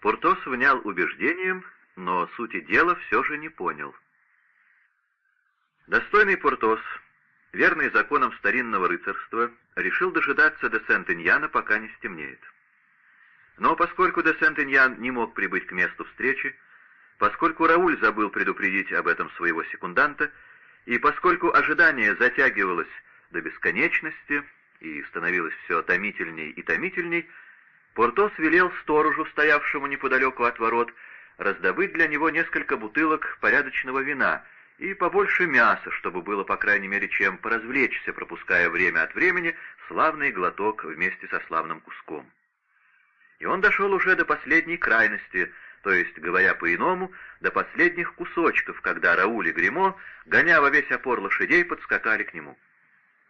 Портос внял убеждением, но сути дела все же не понял. Достойный Портос, верный законам старинного рыцарства, решил дожидаться де Сент-Иньяна, пока не стемнеет. Но поскольку де Сент-Иньян не мог прибыть к месту встречи, поскольку Рауль забыл предупредить об этом своего секунданта, и поскольку ожидание затягивалось до бесконечности и становилось все томительней и томительней, Портос велел сторожу, стоявшему неподалеку от ворот, раздобыть для него несколько бутылок порядочного вина и побольше мяса, чтобы было, по крайней мере, чем поразвлечься, пропуская время от времени славный глоток вместе со славным куском. И он дошел уже до последней крайности, то есть, говоря по-иному, до последних кусочков, когда Рауль и Гремо, гоня во весь опор лошадей, подскакали к нему.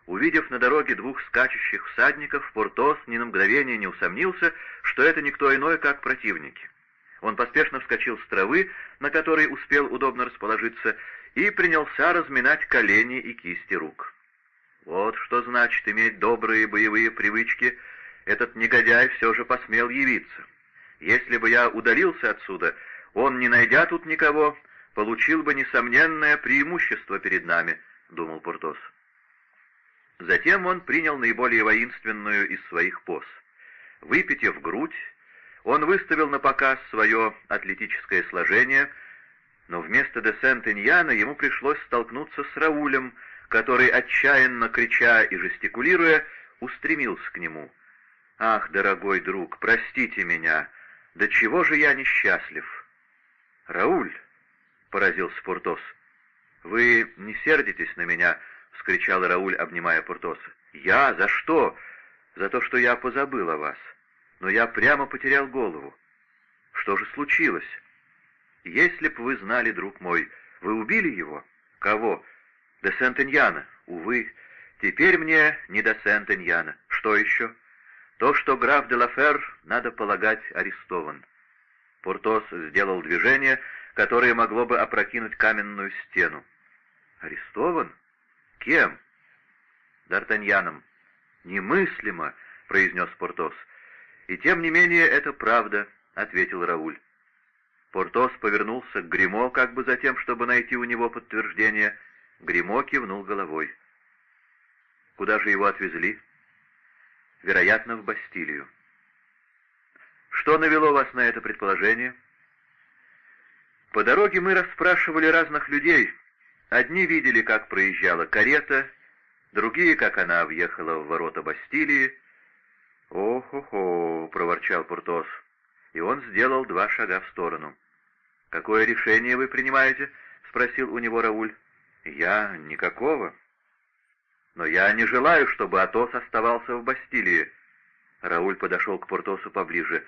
Увидев на дороге двух скачущих всадников, Портос ни на мгновение не усомнился, что это никто иной, как противники. Он поспешно вскочил с травы, на которой успел удобно расположиться, и принялся разминать колени и кисти рук. Вот что значит иметь добрые боевые привычки. Этот негодяй все же посмел явиться. Если бы я удалился отсюда, он, не найдя тут никого, получил бы несомненное преимущество перед нами, — думал Портос. Затем он принял наиболее воинственную из своих поз. Выпитив грудь, он выставил на показ свое атлетическое сложение, но вместо де Сент-Иньяна ему пришлось столкнуться с Раулем, который, отчаянно крича и жестикулируя, устремился к нему. «Ах, дорогой друг, простите меня! До чего же я несчастлив!» «Рауль!» — поразился Портос. «Вы не сердитесь на меня?» — вскричал Рауль, обнимая Портоса. «Я? За что?» «За то, что я позабыл о вас. Но я прямо потерял голову. Что же случилось?» «Если б вы знали, друг мой, вы убили его?» «Кого?» «Де Сент-Иньяна. Увы, теперь мне не до Сент-Иньяна. Что еще?» «То, что граф де Лафер, надо полагать, арестован». Портос сделал движение, которое могло бы опрокинуть каменную стену. «Арестован? Кем? Д'Артаньяном. Немыслимо, произнес Портос. И тем не менее это правда, ответил Рауль. Портос повернулся к Гримо, как бы за тем, чтобы найти у него подтверждение. Гримо кивнул головой. Куда же его отвезли? Вероятно, в Бастилию. Что навело вас на это предположение? По дороге мы расспрашивали разных людей, Одни видели, как проезжала карета, другие, как она въехала в ворота Бастилии. «О-хо-хо!» — проворчал Пуртос, и он сделал два шага в сторону. «Какое решение вы принимаете?» — спросил у него Рауль. «Я никакого. Но я не желаю, чтобы Атос оставался в Бастилии». Рауль подошел к Портосу поближе.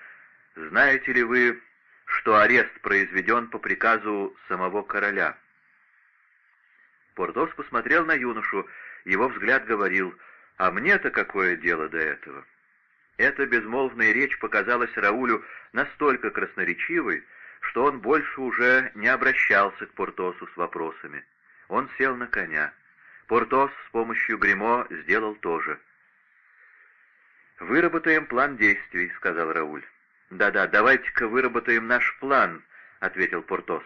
«Знаете ли вы, что арест произведен по приказу самого короля?» Портос посмотрел на юношу, его взгляд говорил, «А мне-то какое дело до этого?» Эта безмолвная речь показалась Раулю настолько красноречивой, что он больше уже не обращался к Портосу с вопросами. Он сел на коня. Портос с помощью гримо сделал то же. «Выработаем план действий», — сказал Рауль. «Да-да, давайте-ка выработаем наш план», — ответил Портос.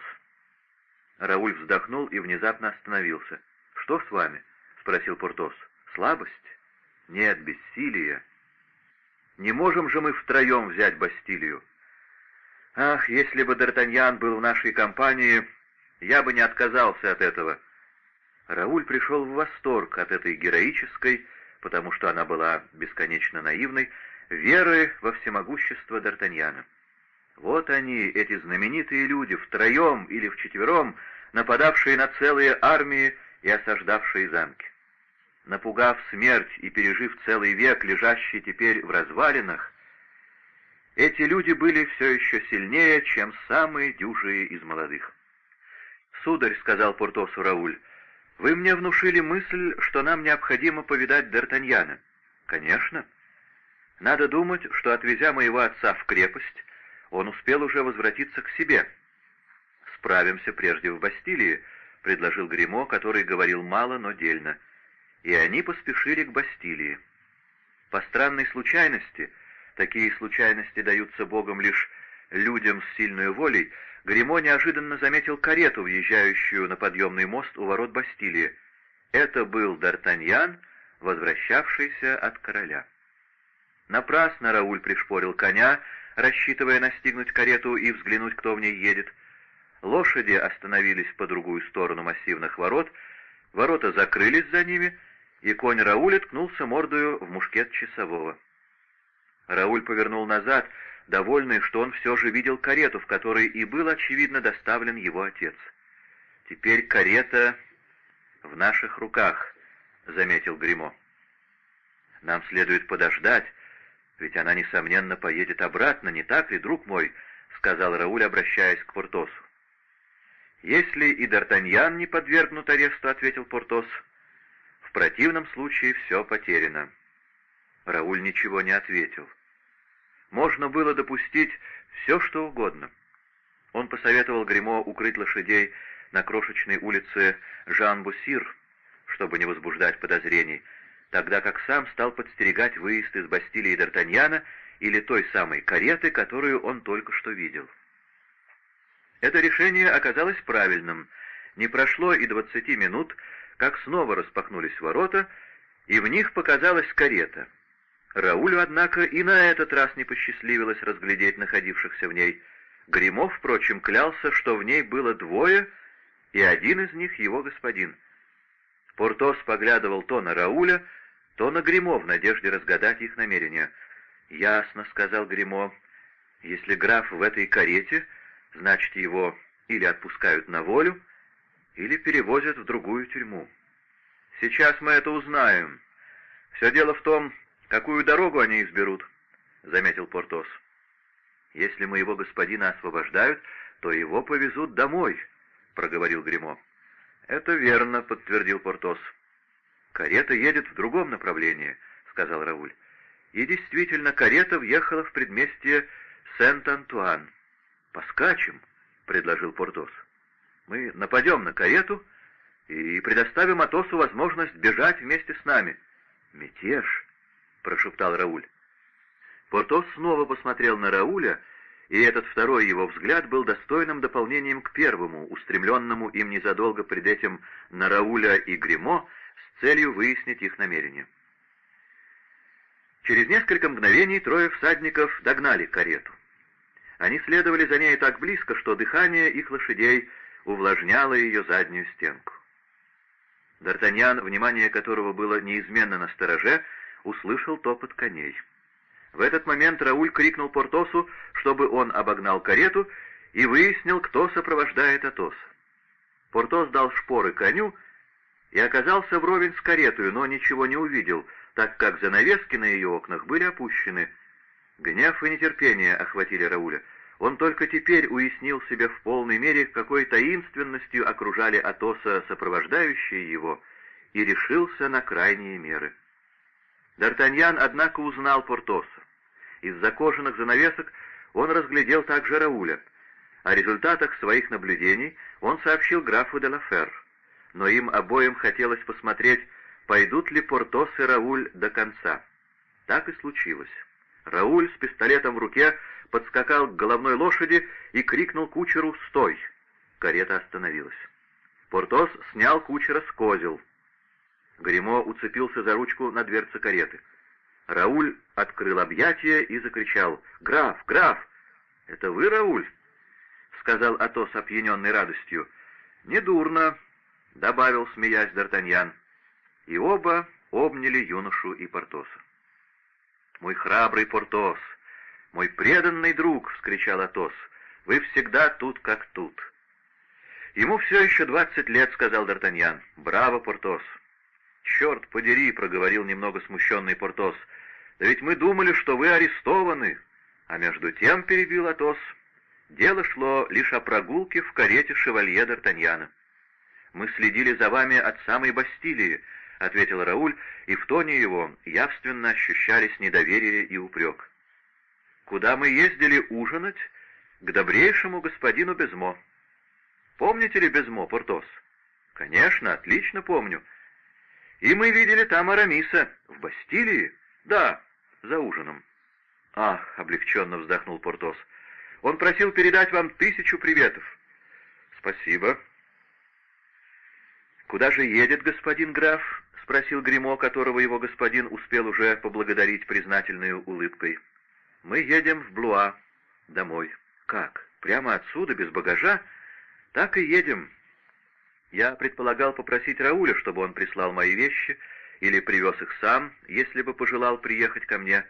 Рауль вздохнул и внезапно остановился. «Что с вами?» — спросил Портос. «Слабость?» «Нет, бессилие. Не можем же мы втроем взять Бастилию?» «Ах, если бы Д'Артаньян был в нашей компании, я бы не отказался от этого». Рауль пришел в восторг от этой героической, потому что она была бесконечно наивной, веры во всемогущество Д'Артаньяна. Вот они, эти знаменитые люди, втроем или вчетвером, нападавшие на целые армии и осаждавшие замки. Напугав смерть и пережив целый век, лежащий теперь в развалинах, эти люди были все еще сильнее, чем самые дюжие из молодых. «Сударь», — сказал Портосу Рауль, — «вы мне внушили мысль, что нам необходимо повидать Д'Артаньяна». «Конечно. Надо думать, что, отвезя моего отца в крепость, он успел уже возвратиться к себе. «Справимся прежде в Бастилии», — предложил Гримо, который говорил мало, но дельно. И они поспешили к Бастилии. По странной случайности, такие случайности даются Богом лишь людям с сильной волей, Гремо неожиданно заметил карету, въезжающую на подъемный мост у ворот Бастилии. Это был Д'Артаньян, возвращавшийся от короля. Напрасно Рауль пришпорил коня, рассчитывая настигнуть карету и взглянуть, кто в ней едет. Лошади остановились по другую сторону массивных ворот, ворота закрылись за ними, и конь Рауля ткнулся мордою в мушкет часового. Рауль повернул назад, довольный, что он все же видел карету, в которой и был, очевидно, доставлен его отец. «Теперь карета в наших руках», — заметил Гримо. «Нам следует подождать, ведь она, несомненно, поедет обратно, не так ли, друг мой?» — сказал Рауль, обращаясь к Портосу. «Если и Д'Артаньян не подвергнут аресту», — ответил Портос, — «в противном случае все потеряно». Рауль ничего не ответил. Можно было допустить все, что угодно. Он посоветовал Гремо укрыть лошадей на крошечной улице Жан-Бусир, чтобы не возбуждать подозрений, тогда как сам стал подстерегать выезд из Бастилии Д'Артаньяна или той самой кареты, которую он только что видел. Это решение оказалось правильным. Не прошло и двадцати минут, как снова распахнулись ворота, и в них показалась карета. Раулю, однако, и на этот раз не посчастливилось разглядеть находившихся в ней. Гримов, впрочем, клялся, что в ней было двое, и один из них его господин. Портос поглядывал то на Рауля, то на Гримо в надежде разгадать их намерения. «Ясно», — сказал Гримо, — «если граф в этой карете, значит, его или отпускают на волю, или перевозят в другую тюрьму. Сейчас мы это узнаем. Все дело в том, какую дорогу они изберут», — заметил Портос. «Если моего господина освобождают, то его повезут домой», — проговорил Гримо. «Это верно», — подтвердил Портос. «Карета едет в другом направлении», — сказал Рауль. И действительно, карета въехала в предместье Сент-Антуан. «Поскачем», — предложил Портос. «Мы нападем на карету и предоставим Атосу возможность бежать вместе с нами». «Мятеж», — прошептал Рауль. Портос снова посмотрел на Рауля, и этот второй его взгляд был достойным дополнением к первому, устремленному им незадолго пред этим на Рауля и Гримо целью выяснить их намерения. Через несколько мгновений трое всадников догнали карету. Они следовали за ней так близко, что дыхание их лошадей увлажняло ее заднюю стенку. Д'Артаньян, внимание которого было неизменно на стороже, услышал топот коней. В этот момент Рауль крикнул Портосу, чтобы он обогнал карету и выяснил, кто сопровождает Атоса. Портос дал шпоры коню и оказался вровень с каретою, но ничего не увидел, так как занавески на ее окнах были опущены. Гнев и нетерпение охватили Рауля. Он только теперь уяснил себе в полной мере, какой таинственностью окружали Атоса сопровождающие его, и решился на крайние меры. Д'Артаньян, однако, узнал Портоса. Из-за кожаных занавесок он разглядел также Рауля. О результатах своих наблюдений он сообщил графу де Лафер, но им обоим хотелось посмотреть, пойдут ли Портос и Рауль до конца. Так и случилось. Рауль с пистолетом в руке подскакал к головной лошади и крикнул кучеру «Стой!». Карета остановилась. Портос снял кучера с козел. Гремо уцепился за ручку на дверце кареты. Рауль открыл объятия и закричал «Граф! Граф!» «Это вы, Рауль?» — сказал Атос, опьяненный радостью. «Недурно», — добавил, смеясь Д'Артаньян. И оба обняли юношу и Портоса. «Мой храбрый Портос! Мой преданный друг!» — вскричал Атос. «Вы всегда тут как тут!» «Ему все еще двадцать лет», — сказал Д'Артаньян. «Браво, Портос!» «Черт подери!» — проговорил немного смущенный Портос. «Да ведь мы думали, что вы арестованы!» А между тем, — перебил Атос, — дело шло лишь о прогулке в карете шевалье Д'Артаньяна. «Мы следили за вами от самой Бастилии», — ответил Рауль, и в тоне его явственно ощущались недоверие и упрек. «Куда мы ездили ужинать? К добрейшему господину Безмо». «Помните ли Безмо, Портос?» «Конечно, отлично помню. И мы видели там Арамиса. В Бастилии?» «Да, за ужином». «Ах!» — облегченно вздохнул Портос. Он просил передать вам тысячу приветов». «Спасибо». «Куда же едет господин граф?» — спросил Гримо, которого его господин успел уже поблагодарить признательной улыбкой. «Мы едем в Блуа, домой». «Как? Прямо отсюда, без багажа?» «Так и едем. Я предполагал попросить Рауля, чтобы он прислал мои вещи, или привез их сам, если бы пожелал приехать ко мне.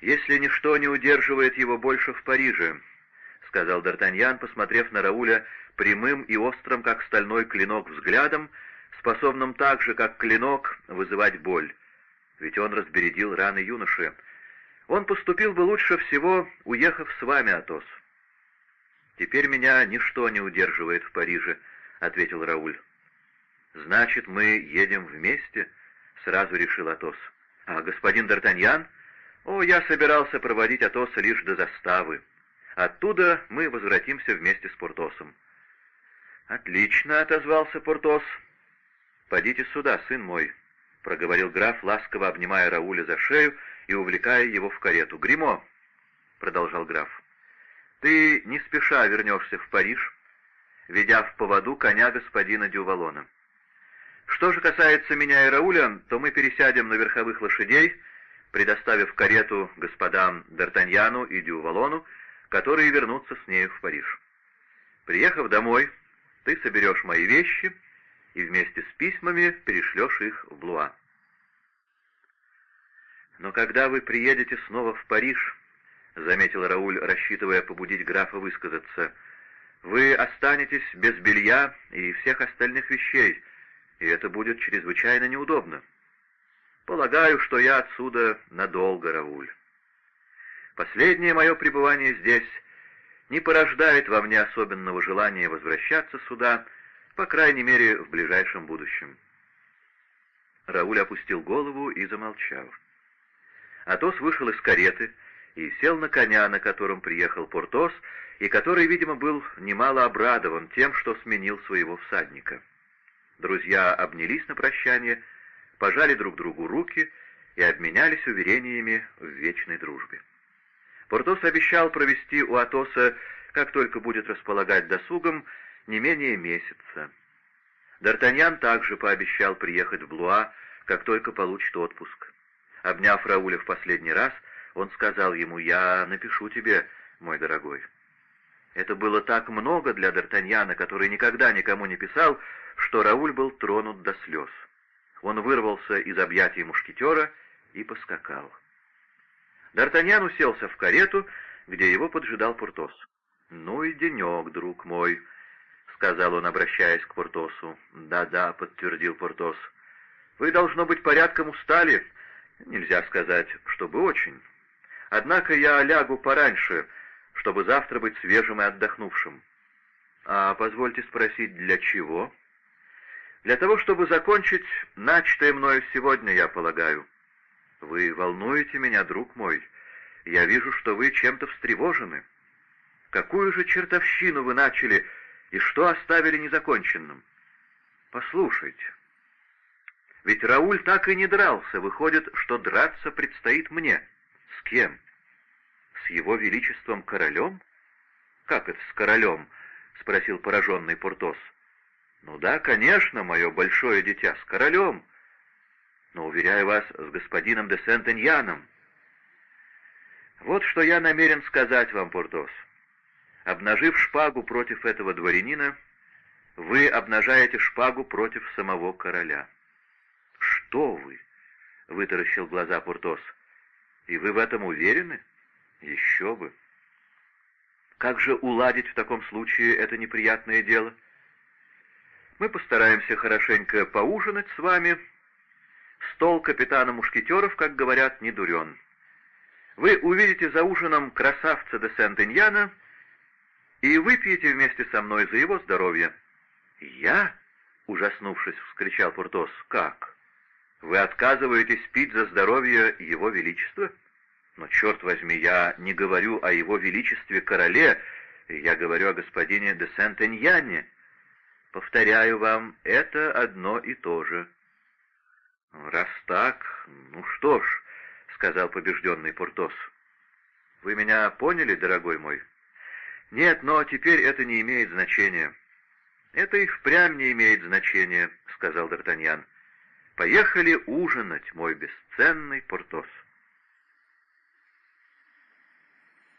Если ничто не удерживает его больше в Париже», — сказал Д'Артаньян, посмотрев на Рауля прямым и острым, как стальной клинок, взглядом, способным так же, как клинок, вызывать боль. Ведь он разбередил раны юноши. Он поступил бы лучше всего, уехав с вами, Атос. «Теперь меня ничто не удерживает в Париже», — ответил Рауль. «Значит, мы едем вместе?» — сразу решил Атос. «А господин Д'Артаньян?» «О, я собирался проводить Атоса лишь до заставы. Оттуда мы возвратимся вместе с Портосом». «Отлично», — отозвался Портос. «Подите сюда, сын мой», — проговорил граф, ласково обнимая Рауля за шею и увлекая его в карету. «Гримо», — продолжал граф, — «ты не спеша вернешься в Париж, ведя в поводу коня господина Дювалона. Что же касается меня и Рауля, то мы пересядем на верховых лошадей, предоставив карету господам Д'Артаньяну и Дювалону, которые вернутся с нею в Париж. Приехав домой, ты соберешь мои вещи и вместе с письмами перешлешь их в Блуа. Но когда вы приедете снова в Париж, — заметил Рауль, рассчитывая побудить графа высказаться, — вы останетесь без белья и всех остальных вещей, и это будет чрезвычайно неудобно. Полагаю, что я отсюда надолго, Рауль. Последнее мое пребывание здесь не порождает во мне особенного желания возвращаться сюда, по крайней мере, в ближайшем будущем. Рауль опустил голову и замолчал. Атос вышел из кареты и сел на коня, на котором приехал Портос, и который, видимо, был немало обрадован тем, что сменил своего всадника. Друзья обнялись на прощание, пожали друг другу руки и обменялись уверениями в вечной дружбе. Портос обещал провести у Атоса, как только будет располагать досугом, не менее месяца. Д'Артаньян также пообещал приехать в Блуа, как только получит отпуск. Обняв Рауля в последний раз, он сказал ему, «Я напишу тебе, мой дорогой». Это было так много для Д'Артаньяна, который никогда никому не писал, что Рауль был тронут до слез. Он вырвался из объятий мушкетера и поскакал. Д'Артаньян уселся в карету, где его поджидал Портос. «Ну и денек, друг мой», — сказал он, обращаясь к Портосу. «Да-да», — подтвердил Портос. «Вы, должно быть, порядком устали. Нельзя сказать, чтобы очень. Однако я лягу пораньше, чтобы завтра быть свежим и отдохнувшим». «А позвольте спросить, для чего?» «Для того, чтобы закончить начатое мною сегодня, я полагаю». «Вы волнуете меня, друг мой. Я вижу, что вы чем-то встревожены. Какую же чертовщину вы начали и что оставили незаконченным? Послушайте. Ведь Рауль так и не дрался. Выходит, что драться предстоит мне. С кем? С его величеством королем? Как это с королем? — спросил пораженный Портос. «Ну да, конечно, мое большое дитя, с королем но, уверяю вас, с господином де Сент-Эньяном. Вот что я намерен сказать вам, Портос. Обнажив шпагу против этого дворянина, вы обнажаете шпагу против самого короля. «Что вы?» — вытаращил глаза Портос. «И вы в этом уверены? Еще бы!» «Как же уладить в таком случае это неприятное дело?» «Мы постараемся хорошенько поужинать с вами Стол капитана Мушкетеров, как говорят, не дурен. Вы увидите за ужином красавца де Сент-Иньяна и выпьете вместе со мной за его здоровье. «Я?» — ужаснувшись, вскричал Пуртос. «Как? Вы отказываетесь пить за здоровье его величества? Но, черт возьми, я не говорю о его величестве короле, я говорю о господине де Сент-Эньяне. Повторяю вам, это одно и то же». «Раз так, ну что ж», — сказал побежденный Портос. Вы меня поняли, дорогой мой? Нет, но теперь это не имеет значения. Это и впрямь не имеет значения, сказал Д'Артаньян. Поехали ужинать, мой бесценный Портос.